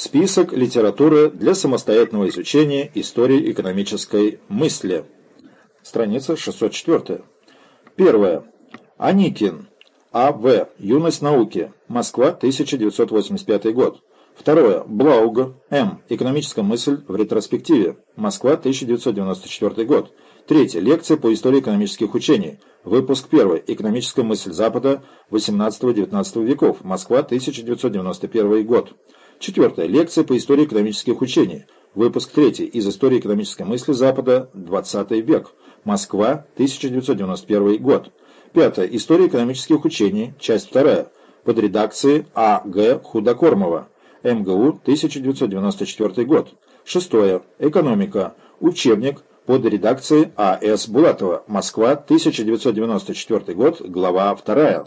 Список литературы для самостоятельного изучения истории экономической мысли. Страница 604. Первое. Аникин. А.В. Юность науки. Москва, 1985 год. Второе. Блауга. М. Экономическая мысль в ретроспективе. Москва, 1994 год. Третье. Лекция по истории экономических учений. Выпуск 1. Экономическая мысль Запада 18-19 веков. Москва, 1991 год. Четвертое. Лекция по истории экономических учений. Выпуск 3. Из истории экономической мысли Запада 20 век. Москва, 1991 год. Пятое. История экономических учений. Часть 2. Под редакцией А. Г. Худокормова. МГУ, 1994 год. Шестое. Экономика. Учебник под редакцией А.С. Булатова. Москва, 1994 год. Глава 2.